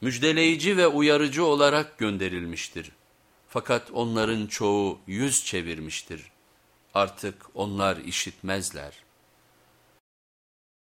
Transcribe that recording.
müjdeleyici ve uyarıcı olarak gönderilmiştir. Fakat onların çoğu yüz çevirmiştir. Artık onlar işitmezler.''